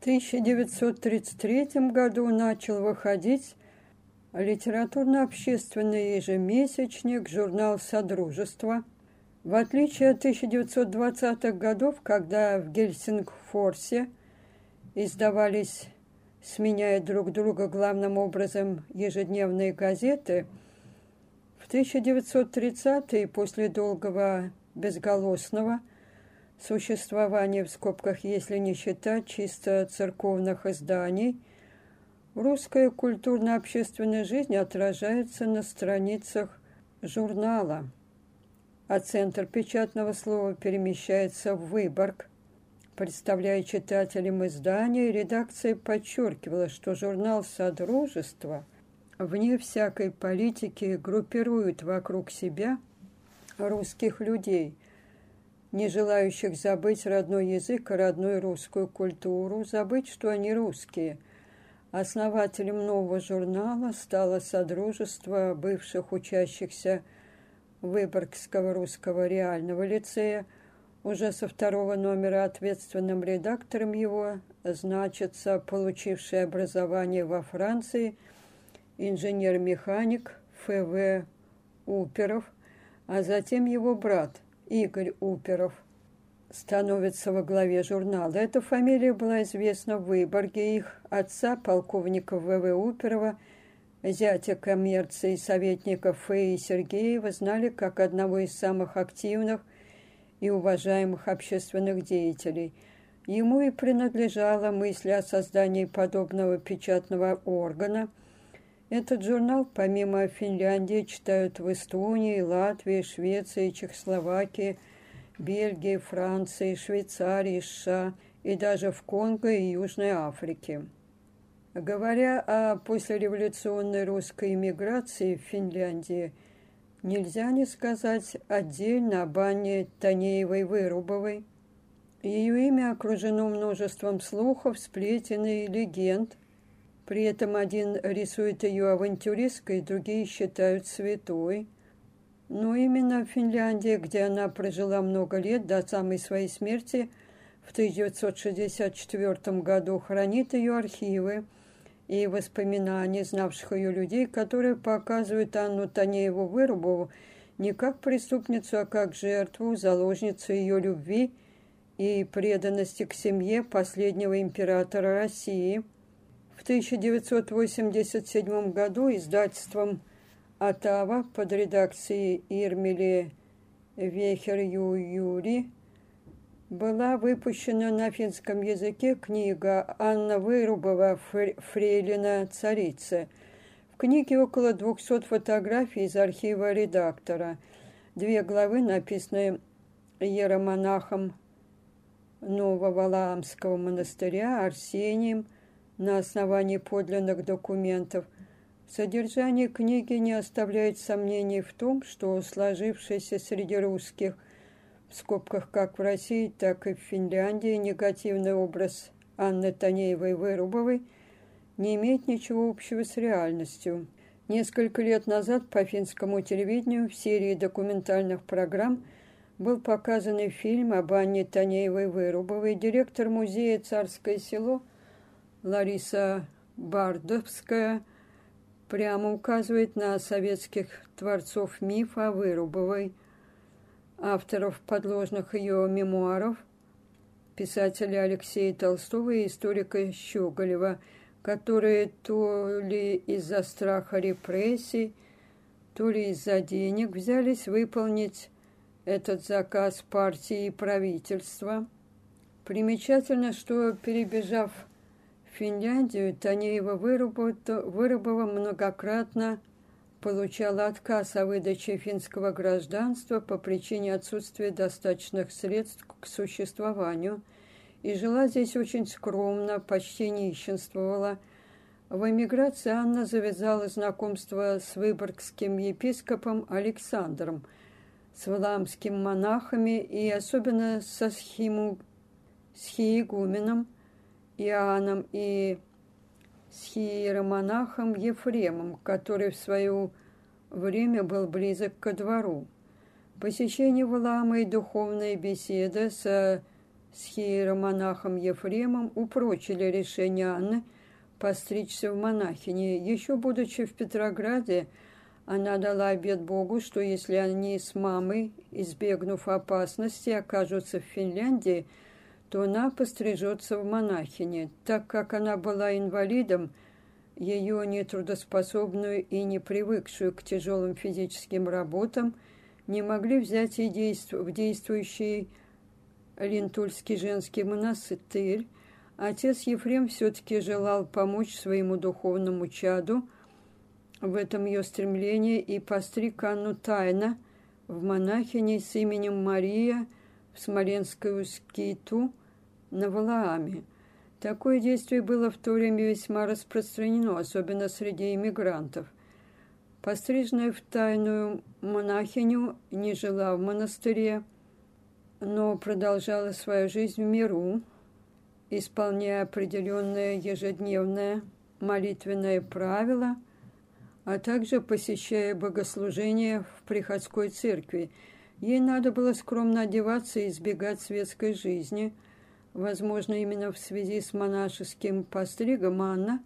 1933 году начал выходить литературно-общественный ежемесячник журнал «Содружество». В отличие от 1920-х годов, когда в Гельсингфорсе издавались, сменяя друг друга главным образом, ежедневные газеты, в 1930-е, после долгого безголосного существования, в скобках, если не считать чисто церковных изданий, русская культурно-общественная жизнь отражается на страницах журнала, а центр печатного слова перемещается в Выборг. Представляя читателям издания, редакция подчеркивала, что журнал «Содружество» вне всякой политики группирует вокруг себя русских людей – не желающих забыть родной язык и родную русскую культуру, забыть, что они русские. Основателем нового журнала стало Содружество бывших учащихся Выборгского русского реального лицея. Уже со второго номера ответственным редактором его значится получивший образование во Франции инженер-механик Ф.В. Уперов, а затем его брат – Игорь Уперов становится во главе журнала. Эта фамилия была известна в Выборге. Их отца, полковника В.В. Уперова, зятя коммерции советников Феи Сергеева, знали как одного из самых активных и уважаемых общественных деятелей. Ему и принадлежала мысль о создании подобного печатного органа – этот журнал, помимо Финляндии, читают в Эстонии, Латвии, Швеции, Чехословакии, Бельгии, Франции, Швейцарии, США и даже в Конго и Южной Африке. Говоря о послереволюционной русской эмиграции в Финляндии, нельзя не сказать отдельно об Анне Танеевой-Вырубовой. Ее имя окружено множеством слухов, сплетен и легенд, при этом один рисует ее авантюристкой, другие считают святой. Но именно в Финляндии, где она прожила много лет до самой своей смерти, в 1964 году хранит ее архивы и воспоминания знавших ее людей, которые показывают Анну Танееву-Вырубову не как преступницу, а как жертву, заложницу ее любви и преданности к семье последнего императора России – в 1987 году издательством «Атава» под редакцией Ирмели Вехер-Юри была выпущена на финском языке книга Анна Вырубова «Фрейлина царица». В книге около 200 фотографий из архива редактора. Две главы, написанные иеромонахом Нововалаамского монастыря Арсением – на основании подлинных документов. Содержание книги не оставляет сомнений в том, что сложившийся среди русских, в скобках как в России, так и в Финляндии, негативный образ Анны Танеевой-Вырубовой не имеет ничего общего с реальностью. Несколько лет назад по финскому телевидению в серии документальных программ был показан фильм об Анне Танеевой-Вырубовой. Директор музея «Царское село» Лариса Бардовская прямо указывает на советских творцов мифа Вырубовой, авторов подложных ее мемуаров, писателя Алексея Толстого и историка Щеголева, которые то ли из-за страха репрессий, то ли из-за денег взялись выполнить этот заказ партии и правительства. Примечательно, что, перебежав Финляндию Танеева Вырубова многократно получала отказ о выдаче финского гражданства по причине отсутствия достаточных средств к существованию и жила здесь очень скромно, почти нищенствовала. В эмиграции Анна завязала знакомство с выборгским епископом Александром, с валамским монахами и особенно со схиму, схиегуменом – Иоанном и с иеромонахом Ефремом, который в свое время был близок ко двору. Посещение Валама и духовная беседа со с хиеромонахом Ефремом упрочили решение Анны постричься в монахини. Еще будучи в Петрограде, она дала обет Богу, что если они с мамой, избегнув опасности, окажутся в Финляндии, то она пострижется в монахине. Так как она была инвалидом, ее нетрудоспособную и не привыкшую к тяжелым физическим работам не могли взять и в действующий Линтульский женский монастырь, отец Ефрем все-таки желал помочь своему духовному чаду в этом ее стремлении и постриг Анну тайно в монахини с именем Мария в Смоленскую скиту на Валааме. Такое действие было в то время весьма распространено, особенно среди иммигрантов. Постриженная в тайную монахиню не жила в монастыре, но продолжала свою жизнь в миру, исполняя определенное ежедневное молитвенное правило, а также посещая богослужения в приходской церкви. Ей надо было скромно одеваться и избегать светской жизни. Возможно, именно в связи с монашеским постригом Анна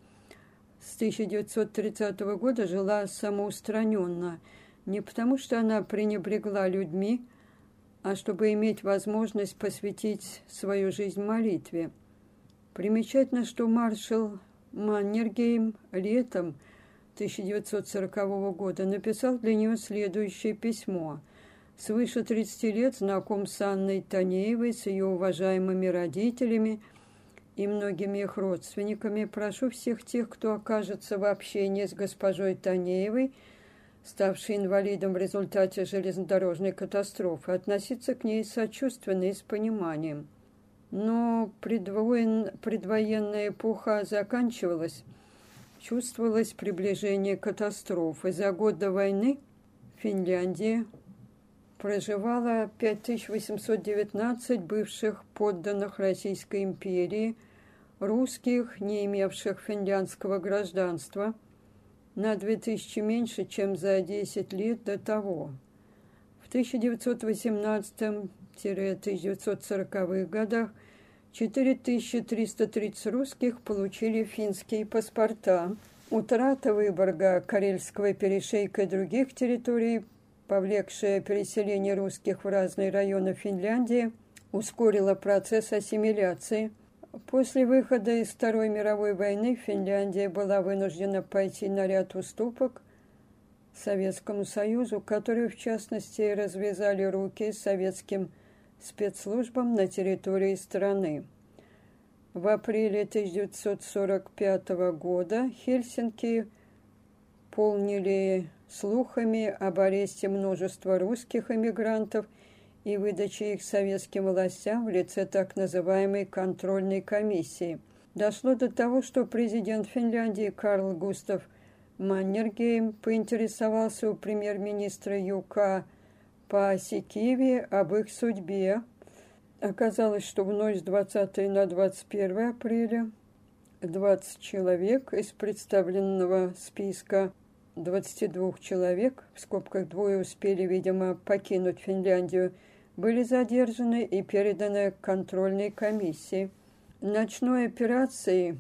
с 1930 года жила самоустраненно, не потому что она пренебрегла людьми, а чтобы иметь возможность посвятить свою жизнь молитве. Примечательно, что маршал Маннергейм летом 1940 года написал для нее следующее письмо. Свыше 30 лет знаком с Анной Танеевой, с ее уважаемыми родителями и многими их родственниками. Прошу всех тех, кто окажется в общении с госпожой Танеевой – ставший инвалидом в результате железнодорожной катастрофы, относиться к ней сочувственно и с пониманием. Но предвоен... предвоенная эпоха заканчивалась, чувствовалось приближение катастрофы. За год до войны Финляндия проживала 5819 бывших подданных Российской империи, русских, не имевших финляндского гражданства – на 2000 меньше, чем за 10 лет до того. В 1918-1940-х годах 4330 русских получили финские паспорта. Утрата Выборга, Карельского перешейка и других территорий, повлекшая переселение русских в разные районы Финляндии, ускорила процесс ассимиляции – После выхода из Второй мировой войны Финляндия была вынуждена пойти на ряд уступок Советскому Союзу, которые, в частности, развязали руки советским спецслужбам на территории страны. В апреле 1945 года Хельсинки полнили слухами об аресте множества русских эмигрантов – и выдачи их советским властям в лице так называемой контрольной комиссии. Дошло до того, что президент Финляндии Карл Густав Маннергейм поинтересовался у премьер-министра ЮК Паасикиви об их судьбе. Оказалось, что в ночь с 20 на 21 апреля 20 человек из представленного списка 22 человек, в скобках двое успели, видимо, покинуть Финляндию, были задержаны и переданы контрольной комиссии. Ночной операцией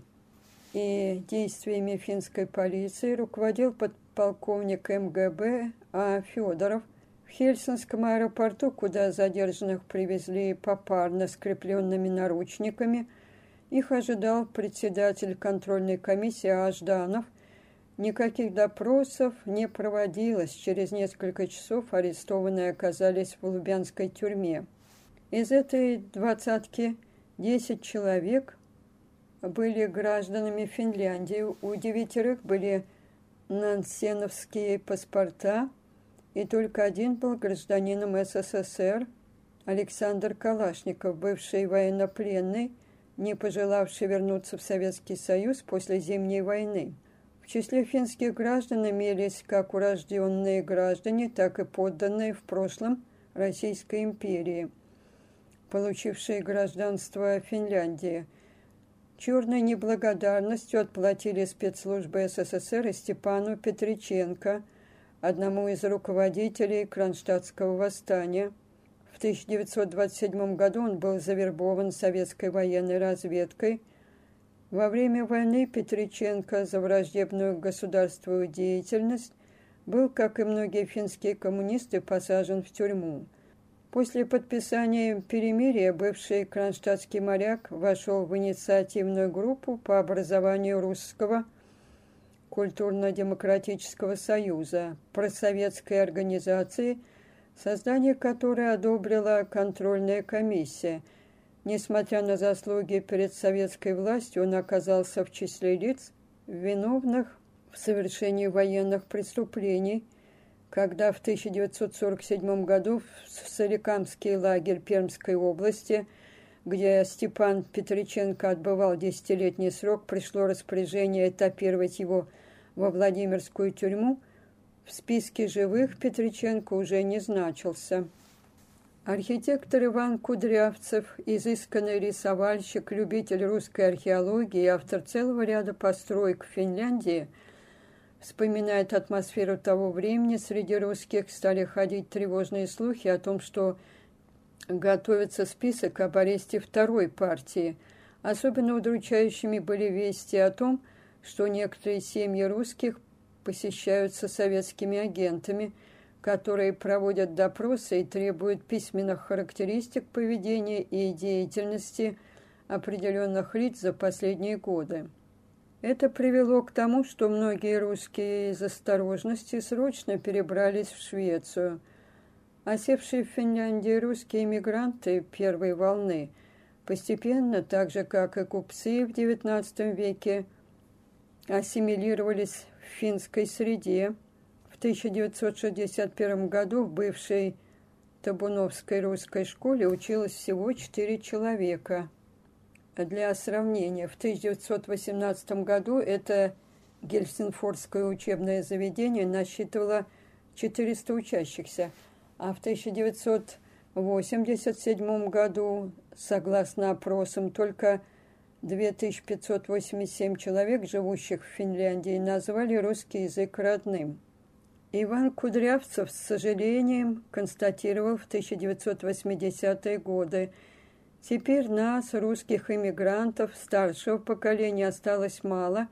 и действиями финской полиции руководил подполковник МГБ А. Федоров. В Хельсинском аэропорту, куда задержанных привезли попарно скрепленными наручниками, их ожидал председатель контрольной комиссии Ажданов, Никаких допросов не проводилось. Через несколько часов арестованные оказались в Лубянской тюрьме. Из этой двадцатки десять человек были гражданами Финляндии. У девятерых были нансеновские паспорта, и только один был гражданином СССР, Александр Калашников, бывший военнопленный, не пожелавший вернуться в Советский Союз после Зимней войны. В числе финских граждан имелись как урожденные граждане, так и подданные в прошлом Российской империи, получившие гражданство Финляндии. Черной неблагодарностью отплатили спецслужбы СССР и Степану Петриченко, одному из руководителей Кронштадтского восстания. В 1927 году он был завербован советской военной разведкой. Во время войны Петриченко за враждебную государственную деятельность был, как и многие финские коммунисты, посажен в тюрьму. После подписания перемирия бывший кронштадтский моряк вошел в инициативную группу по образованию русского культурно-демократического союза, просоветской организации, создание которой одобрила контрольная комиссия. Несмотря на заслуги перед советской властью, он оказался в числе лиц, виновных в совершении военных преступлений, когда в 1947 году в Соликамский лагерь Пермской области, где Степан Петриченко отбывал десятилетний срок, пришло распоряжение этапировать его во Владимирскую тюрьму, в списке живых Петриченко уже не значился. Архитектор Иван Кудрявцев, изысканный рисовальщик, любитель русской археологии и автор целого ряда построек в Финляндии – вспоминает атмосферу того времени, среди русских стали ходить тревожные слухи о том, что готовится список об аресте второй партии. Особенно удручающими были вести о том, что некоторые семьи русских посещаются советскими агентами, которые проводят допросы и требуют письменных характеристик поведения и деятельности определенных лиц за последние годы. Это привело к тому, что многие русские из осторожности срочно перебрались в Швецию. Осевшие в Финляндии русские эмигранты первой волны постепенно, так же как и купцы в XIX веке, ассимилировались в финской среде. В 1961 году в бывшей Табуновской русской школе училось всего четыре человека – для сравнения, в 1918 году это Гельсинфордское учебное заведение насчитывало 400 учащихся, а в 1987 году, согласно опросам, только 2587 человек, живущих в Финляндии, назвали русский язык родным. Иван Кудрявцев с сожалением констатировал в 1980-е годы – Теперь нас, русских иммигрантов, старшего поколения осталось мало,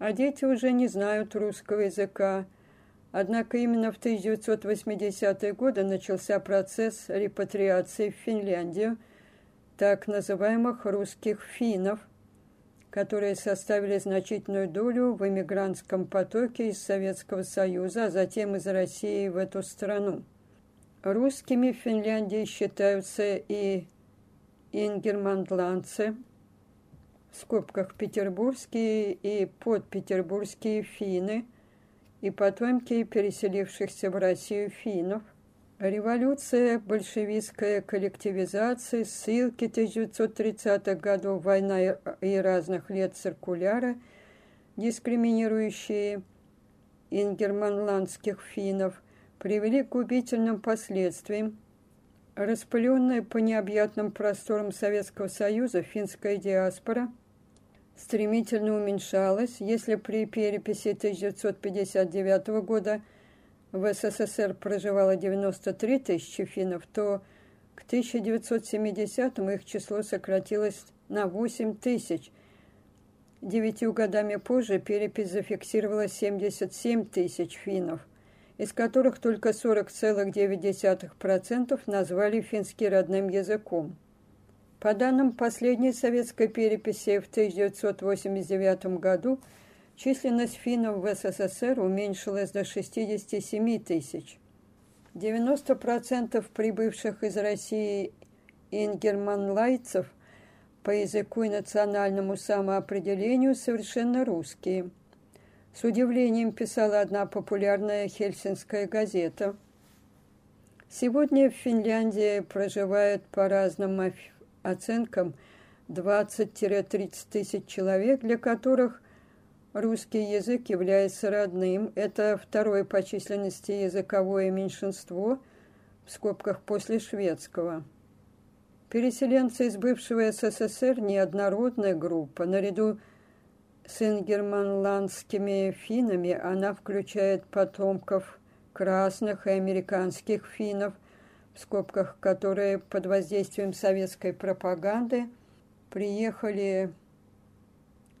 а дети уже не знают русского языка. Однако именно в 1980-е годы начался процесс репатриации в Финляндию так называемых русских финнов, которые составили значительную долю в эмигрантском потоке из Советского Союза, а затем из России в эту страну. Русскими в Финляндии считаются и ингерманландцы, в скобках петербургские и подпетербургские финны и потомки переселившихся в Россию финнов, революция, большевистская коллективизация, ссылки 1930-х годов, война и разных лет циркуляра, дискриминирующие ингерманландских финнов, привели к губительным последствиям, Распыленная по необъятным просторам Советского Союза финская диаспора стремительно уменьшалась, если при переписи 1959 года в СССР проживало 93 тысячи финнов, то к 1970-му их число сократилось на 8 тысяч. Девятью годами позже перепись зафиксировала 77 тысяч финнов из которых только 40,9% назвали финский родным языком. По данным последней советской переписи в 1989 году, численность финнов в СССР уменьшилась до 67 тысяч. 90% прибывших из России ингерманлайцев по языку и национальному самоопределению совершенно русские – с удивлением писала одна популярная хельсинская газета. Сегодня в Финляндии проживает по разным оценкам 20-30 тысяч человек, для которых русский язык является родным. Это второе по численности языковое меньшинство, в скобках после шведского. Переселенцы из бывшего СССР – неоднородная группа. Наряду с ингерманландскими финнами она включает потомков красных и американских финнов, в скобках, которые под воздействием советской пропаганды приехали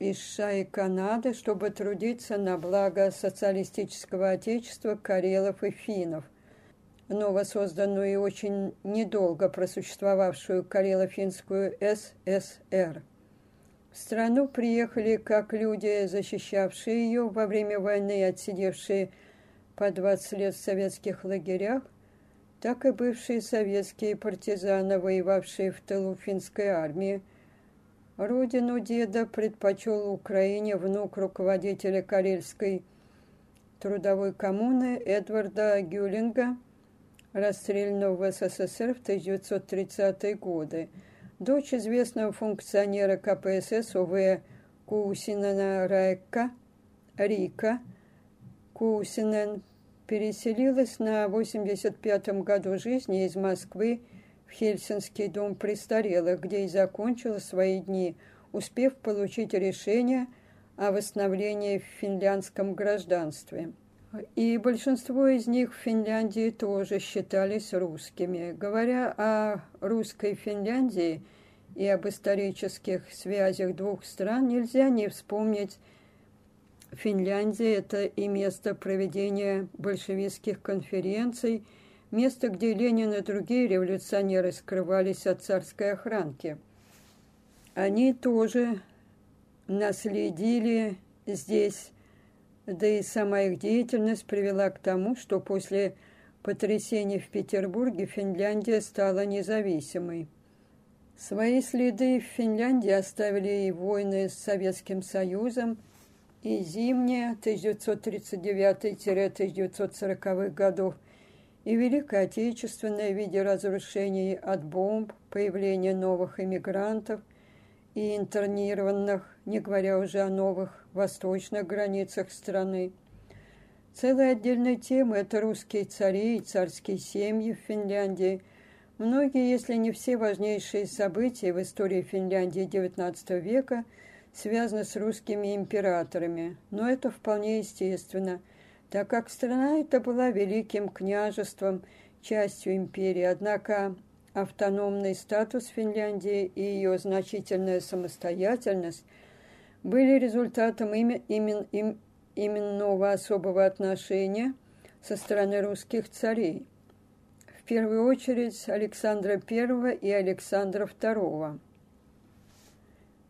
из США и Канады, чтобы трудиться на благо социалистического отечества карелов и финнов. Новосозданную и очень недолго просуществовавшую карело-финскую ССР. В страну приехали как люди, защищавшие ее во время войны и отсидевшие по 20 лет в советских лагерях, так и бывшие советские партизаны, воевавшие в тылу финской армии. Родину деда предпочел Украине внук руководителя Карельской трудовой коммуны Эдварда Гюлинга, расстрелянного в СССР в 1930-е годы, дочь известного функционера КПСС ОВ Кусинена Райка, Рика, Кусинен переселилась на 85-м году жизни из Москвы в Хельсинский дом престарелых, где и закончила свои дни, успев получить решение о восстановлении в финляндском гражданстве. И большинство из них в Финляндии тоже считались русскими. Говоря о русской Финляндии и об исторических связях двух стран, нельзя не вспомнить Финляндия – это и место проведения большевистских конференций, место, где Ленин и другие революционеры скрывались от царской охранки. Они тоже наследили здесь, да и сама их деятельность привела к тому, что после потрясений в Петербурге Финляндия стала независимой. Свои следы в Финляндии оставили и войны с Советским Союзом – и зимняя 1939-1940 годов, и Великая Отечественная в виде разрушений от бомб, появления новых иммигрантов и интернированных, не говоря уже о новых восточных границах страны. Целая отдельная тема – это русские цари и царские семьи в Финляндии. Многие, если не все важнейшие события в истории Финляндии XIX века – связано с русскими императорами, но это вполне естественно, так как страна эта была великим княжеством, частью империи, однако автономный статус Финляндии и ее значительная самостоятельность были результатом имен, имен, им, именного особого отношения со стороны русских царей. В первую очередь Александра I и Александра II.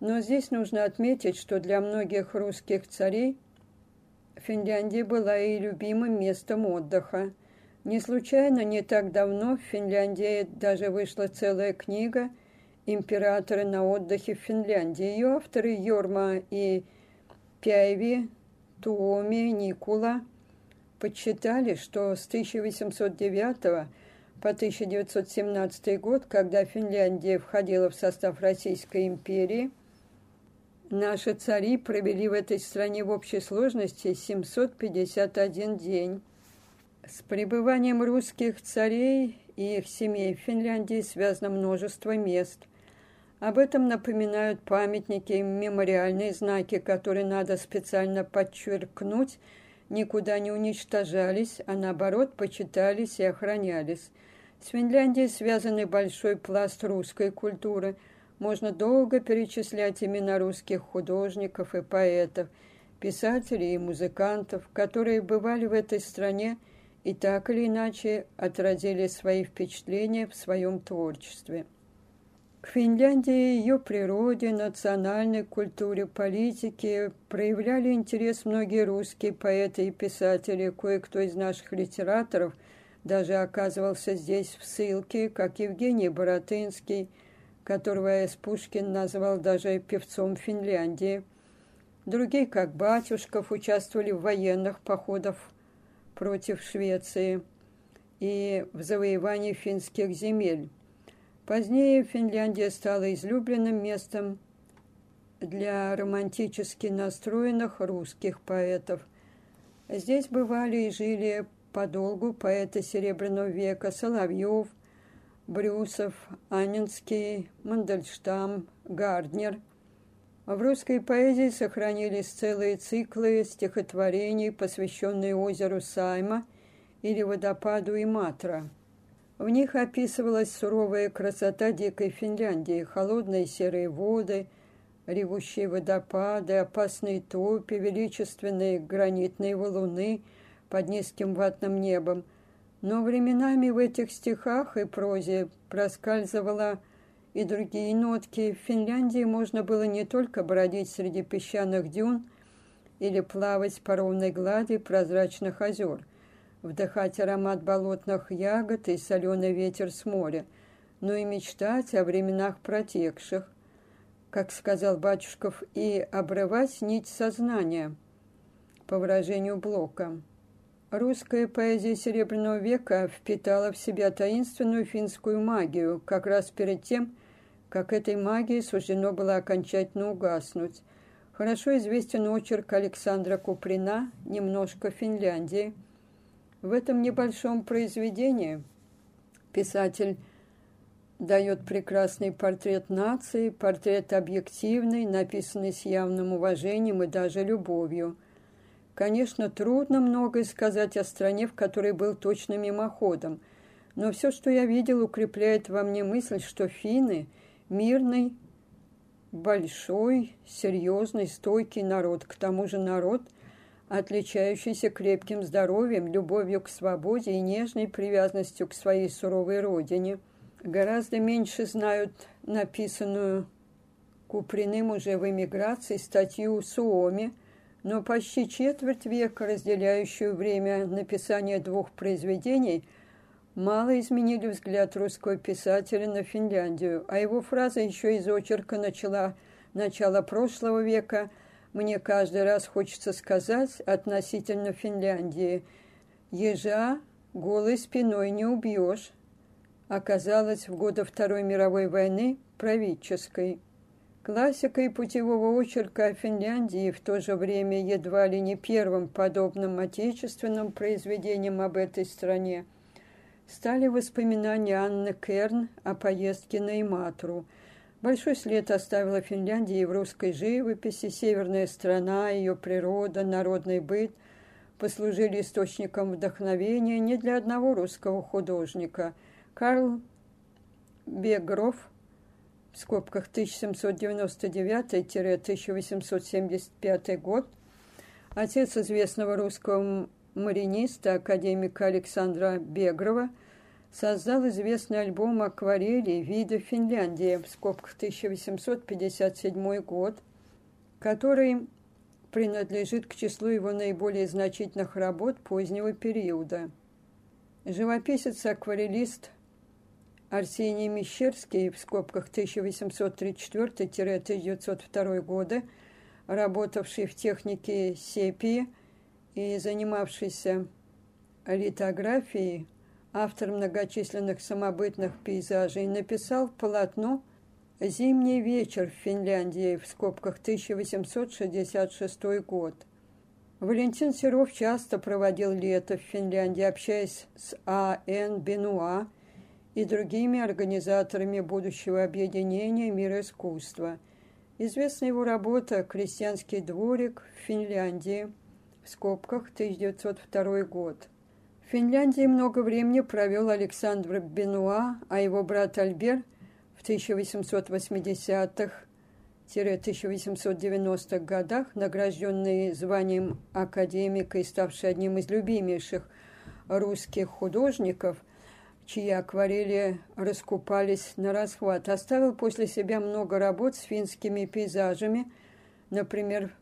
Но здесь нужно отметить, что для многих русских царей Финляндия была и любимым местом отдыха. Не случайно не так давно в Финляндии даже вышла целая книга «Императоры на отдыхе в Финляндии». Ее авторы Йорма и Пяйви, Туоми, Никула подсчитали, что с 1809 по 1917 год, когда Финляндия входила в состав Российской империи, Наши цари провели в этой стране в общей сложности 751 день. С пребыванием русских царей и их семей в Финляндии связано множество мест. Об этом напоминают памятники и мемориальные знаки, которые надо специально подчеркнуть, никуда не уничтожались, а наоборот почитались и охранялись. С Финляндией связаны большой пласт русской культуры – можно долго перечислять имена русских художников и поэтов, писателей и музыкантов, которые бывали в этой стране и так или иначе отразили свои впечатления в своем творчестве. К Финляндии, ее природе, национальной культуре, политике проявляли интерес многие русские поэты и писатели, кое-кто из наших литераторов даже оказывался здесь в ссылке, как Евгений Боротынский – которого С. Пушкин назвал даже певцом Финляндии. Другие, как Батюшков, участвовали в военных походах против Швеции и в завоевании финских земель. Позднее Финляндия стала излюбленным местом для романтически настроенных русских поэтов. Здесь бывали и жили подолгу поэты Серебряного века Соловьев, Брюсов, Анинский, Мандельштам, Гарднер. В русской поэзии сохранились целые циклы стихотворений, посвященные озеру Сайма или водопаду Иматра. В них описывалась суровая красота дикой Финляндии, холодные серые воды, ревущие водопады, опасные топи, величественные гранитные валуны под низким ватным небом. Но временами в этих стихах и прозе проскальзывала и другие нотки. В Финляндии можно было не только бродить среди песчаных дюн или плавать по ровной глади прозрачных озер вдыхать аромат болотных ягод и соленый ветер с моря, но и мечтать о временах протекших, как сказал Батюшков, и обрывать нить сознания, по выражению Блока. Русская поэзия Серебряного века впитала в себя таинственную финскую магию, как раз перед тем, как этой магии суждено было окончательно угаснуть. Хорошо известен очерк Александра Куприна «Немножко Финляндии», в этом небольшом произведении писатель дает прекрасный портрет нации, портрет объективный, написанный с явным уважением и даже любовью. Конечно, трудно многое сказать о стране, в которой был точно мимоходом, но все, что я видел, укрепляет во мне мысль, что финны – мирный, большой, серьезный, стойкий народ, к тому же народ – отличающийся крепким здоровьем, любовью к свободе и нежной привязанностью к своей суровой родине. Гораздо меньше знают написанную Куприным уже в эмиграции статью Суоми, но почти четверть века, разделяющую время написания двух произведений, мало изменили взгляд русского писателя на Финляндию, а его фраза еще из очерка начала начала прошлого века – мне каждый раз хочется сказать относительно Финляндии. Ежа голой спиной не убьешь. Оказалась в годы Второй мировой войны правительской. Классикой путевого очерка о Финляндии в то же время едва ли не первым подобным отечественным произведением об этой стране стали воспоминания Анны Керн о поездке на Иматру – Большой след оставила Финляндия в русской живописи. Северная страна, ее природа, народный быт послужили источником вдохновения не для одного русского художника. Карл Бегров, в скобках 1799-1875 год, отец известного русского мариниста, академика Александра Бегрова – создал известный альбом акварели «Виды Финляндии» в скобках 1857 год, который принадлежит к числу его наиболее значительных работ позднего периода. Живописец-акварелист Арсений Мещерский в скобках 1834-1902 года, работавший в технике сепии и занимавшийся литографией, автор многочисленных самобытных пейзажей, написал полотно «Зимний вечер в Финляндии» в скобках 1866 год. Валентин Серов часто проводил лето в Финляндии, общаясь с А.Н. Бенуа и другими организаторами будущего объединения «Мир искусства». Известна его работа «Крестьянский дворик в Финляндии» в скобках 1902 год. В Финляндии много времени провел Александр Бенуа, а его брат Альбер в 1880-х-1890-х годах, награжденный званием академика и ставший одним из любимейших русских художников, чьи акварели раскупались на расхват, оставил после себя много работ с финскими пейзажами, например,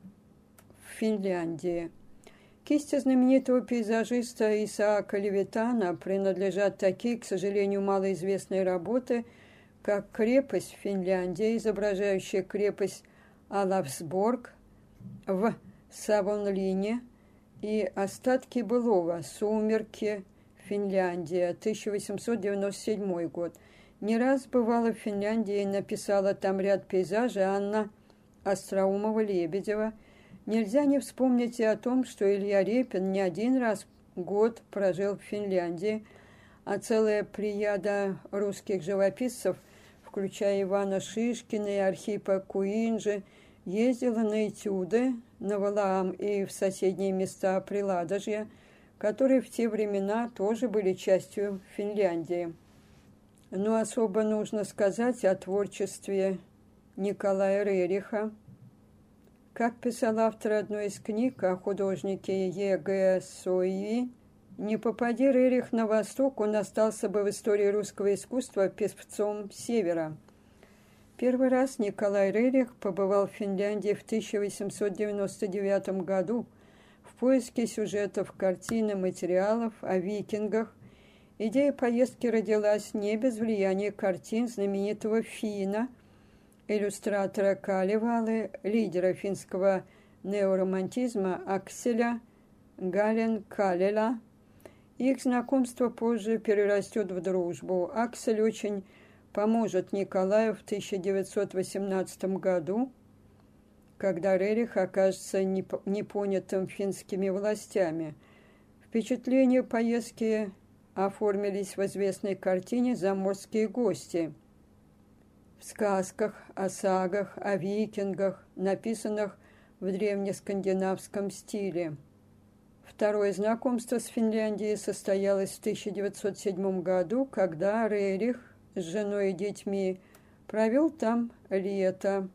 в Финляндии. Кисти знаменитого пейзажиста Исаака Левитана принадлежат такие, к сожалению, малоизвестные работы, как «Крепость в Финляндии», изображающая крепость Алавсборг в Савонлине и «Остатки былого. Сумерки. Финляндия. 1897 год». Не раз бывала в Финляндии и написала там ряд пейзажей Анна Остроумова-Лебедева – Нельзя не вспомнить и о том, что Илья Репин не один раз год прожил в Финляндии, а целая прияда русских живописцев, включая Ивана Шишкина и Архипа Куинджи, ездила на этюды на Валаам и в соседние места Приладожья, которые в те времена тоже были частью Финляндии. Но особо нужно сказать о творчестве Николая Рериха. Как писал автор одной из книг о художнике Е.Г. Сойи, не попади Рерих на восток, он остался бы в истории русского искусства певцом Севера. Первый раз Николай Рерих побывал в Финляндии в 1899 году поиске сюжетов, картин и материалов о викингах. Идея поездки родилась не без влияния картин знаменитого Фина – иллюстратора Калевалы, лидера финского неоромантизма Акселя Гален Калела. Их знакомство позже перерастет в дружбу. Аксель очень поможет Николаю в 1918 году, когда Рерих окажется непонятым финскими властями. Впечатления поездки оформились в известной картине «Заморские гости», в сказках, о сагах, о викингах, написанных в древнескандинавском стиле. Второе знакомство с Финляндией состоялось в 1907 году, когда Рерих с женой и детьми провел там лето.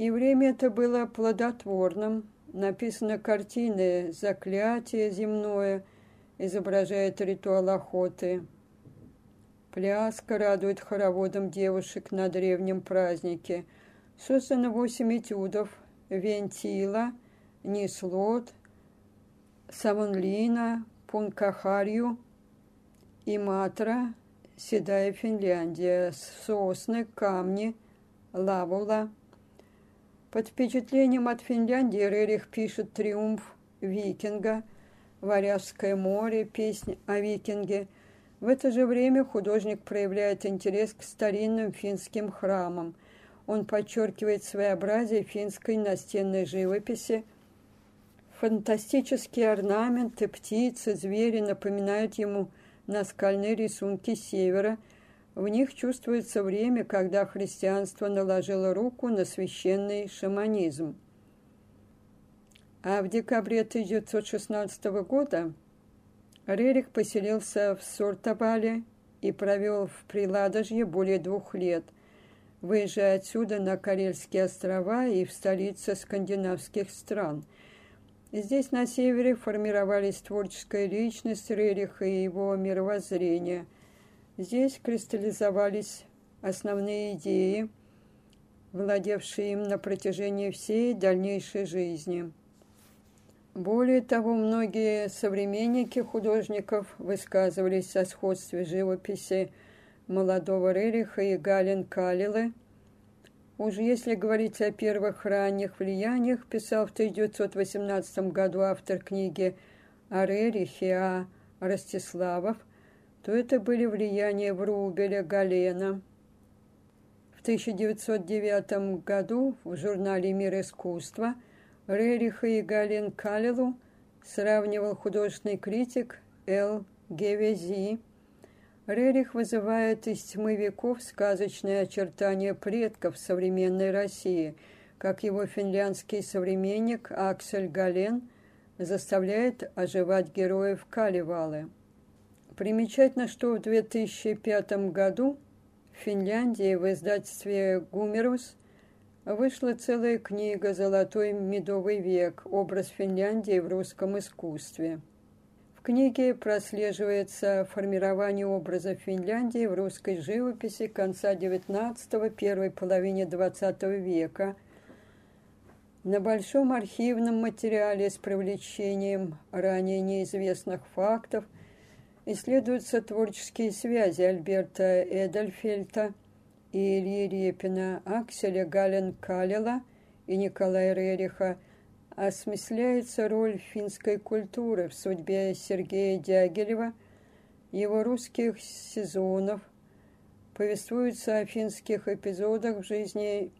И время это было плодотворным. Написаны картины «Заклятие земное», изображает ритуал охоты. Пляска радует хороводом девушек на древнем празднике. Создано восемь этюдов. Вентила, Нислот, Савонлина, Пункахарью, Иматра, Седая Финляндия, сосны, камни, лавула. Под впечатлением от Финляндии Рерих пишет «Триумф викинга», «Варяжское море», песнь о викинге – в это же время художник проявляет интерес к старинным финским храмам. Он подчеркивает своеобразие финской настенной живописи. Фантастические орнаменты, птицы, звери напоминают ему наскальные рисунки севера. В них чувствуется время, когда христианство наложило руку на священный шаманизм. А в декабре 1916 года Рерих поселился в Сортабале и провел в Приладожье более двух лет, выезжая отсюда на Карельские острова и в столицы скандинавских стран. Здесь, на севере, формировались творческая личность Рериха и его мировоззрение. Здесь кристаллизовались основные идеи, владевшие им на протяжении всей дальнейшей жизни. Более того, многие современники художников высказывались о сходстве живописи молодого Рериха и Галин Калилы. Уж если говорить о первых ранних влияниях, писал в 1918 году автор книги о Рерихе, о Ростиславов, то это были влияния Врубеля, Галена. В 1909 году в журнале «Мир искусства» Рериха и Галин Калилу сравнивал художественный критик Эл Гевези. Рерих вызывает из тьмы веков сказочные очертания предков современной России, как его финляндский современник Аксель Гален заставляет оживать героев Калевалы. Примечательно, что в 2005 году в Финляндии в издательстве «Гумерус» вышла целая книга «Золотой медовый век. Образ Финляндии в русском искусстве». В книге прослеживается формирование образа Финляндии в русской живописи конца XIX – первой половине XX века. На большом архивном материале с привлечением ранее неизвестных фактов исследуются творческие связи Альберта Эдельфельта – и Ильи Репина, Акселя Гален-Калила и Николая Рериха. Осмысляется роль финской культуры в судьбе Сергея Дягилева, его русских сезонов, повествуется о финских эпизодах в жизни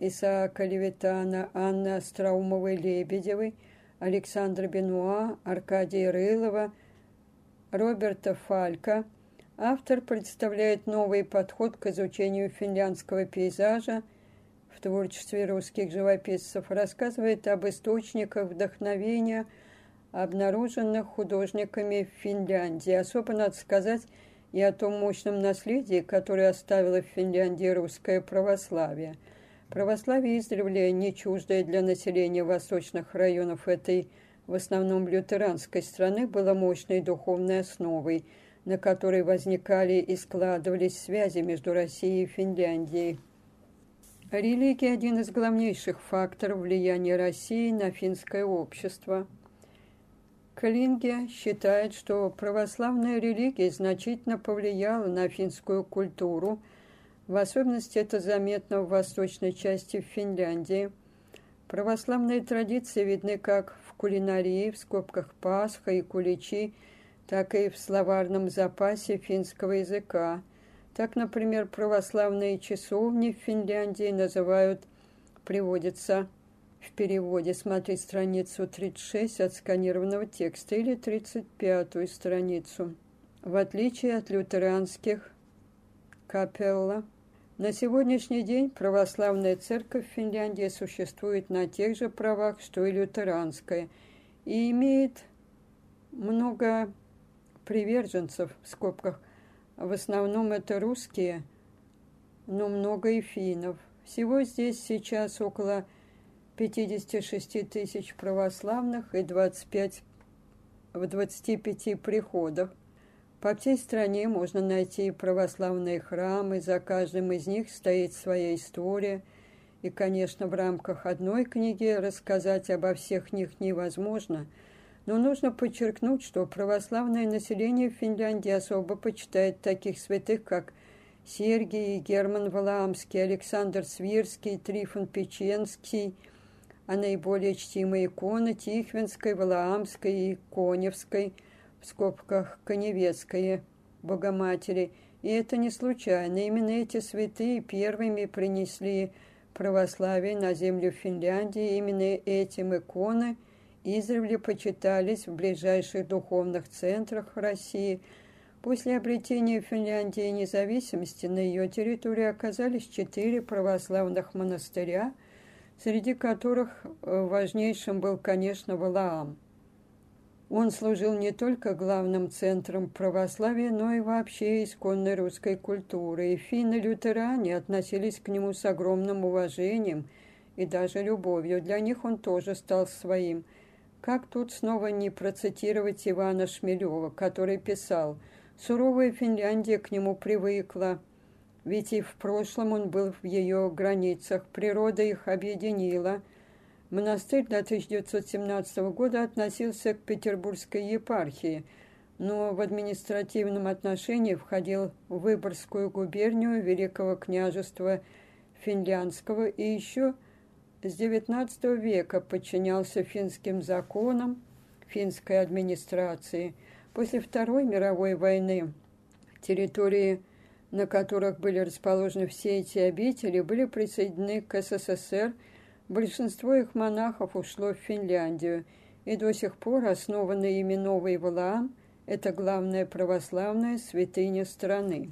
Исаака Левитана, Анны Остроумовой-Лебедевой, Александра Бенуа, Аркадия Рылова, Роберта Фалька – Автор представляет новый подход к изучению финляндского пейзажа в творчестве русских живописцев, рассказывает об источниках вдохновения, обнаруженных художниками в Финляндии. Особо, надо сказать, и о том мощном наследии, которое оставило в Финляндии русское православие. Православие издревле не чуждое для населения восточных районов этой, в основном лютеранской страны, было мощной духовной основой, на которой возникали и складывались связи между Россией и Финляндией. Религия – один из главнейших факторов влияния России на финское общество – Клинге считает, что православная религия значительно повлияла на финскую культуру, в особенности это заметно в восточной части Финляндии. Православные традиции видны как кулинарии, в скобках Пасха и куличи, так и в словарном запасе финского языка. Так, например, православные часовни в Финляндии называют, приводится в переводе смотреть страницу 36 отсканированного текста или 35 страницу. В отличие от лютеранских капелла, на сегодняшний день православная церковь в Финляндии существует на тех же правах, что и лютеранская, и имеет много приверженцев, в скобках, в основном это русские, но много и финнов. Всего здесь сейчас около 56 тысяч православных и 25 в 25 приходах. По всей стране можно найти православные храмы, за каждым из них стоит своя история. И, конечно, в рамках одной книги рассказать обо всех них невозможно, но нужно подчеркнуть, что православное население Финляндии особо почитает таких святых, как Сергий, Герман Валаамский, Александр Свирский, Трифон Печенский – а наиболее чтимые иконы Тихвинской, Валаамской и Коневской, в скобках Коневецкой Богоматери. И это не случайно. Именно эти святые первыми принесли православие на землю Финляндии. Именно этим иконы издревле почитались в ближайших духовных центрах России. После обретения Финляндии независимости на ее территории оказались четыре православных монастыря – среди которых э, важнейшим был, конечно, Валаам. Он служил не только главным центром православия, но и вообще исконной русской культуры, и финны-лютеране относились к нему с огромным уважением и даже любовью. Для них он тоже стал своим. Как тут снова не процитировать Ивана Шмелева, который писал «Суровая Финляндия к нему привыкла, ведь и в прошлом он был в ее границах, природа их объединила. Монастырь до 1917 года относился к Петербургской епархии, но в административном отношении входил в Выборгскую губернию Великого княжества Финляндского и еще с XIX века подчинялся финским законам, финской администрации. После Второй мировой войны территории на которых были расположены все эти обители, были присоединены к СССР. Большинство их монахов ушло в Финляндию, и до сих пор основанный ими Новый Валаам – это главная православная святыня страны.